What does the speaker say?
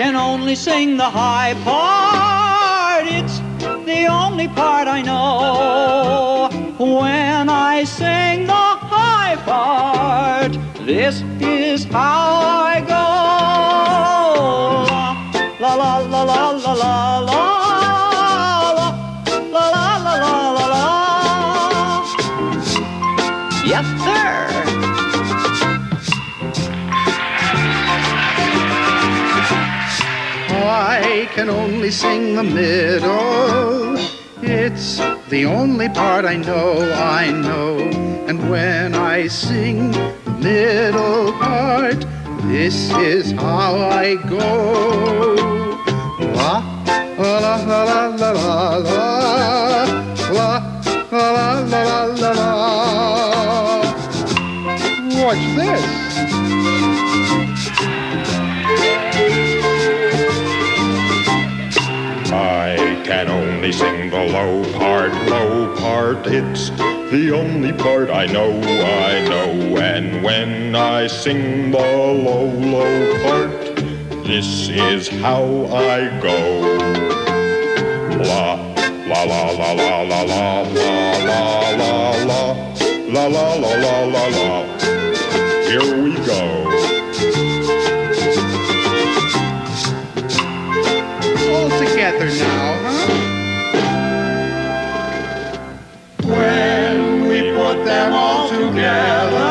only sing the high part. It's the only part I know. When I sing the high part, this is how I go. La la la la la la la. La la la la la la. Yes, I can only sing the middle. It's the only part I know, I know. And when I sing the middle part, this is how I go. La la la la la la la la la la la la la. This? Can sing the low part, low part. It's the only part I know, I know. And when I sing the low, low part, this is how I go. La, la, la, la, la, la, la, la, la, la, la, la, la, la, la, la. Here we go. All together now. together.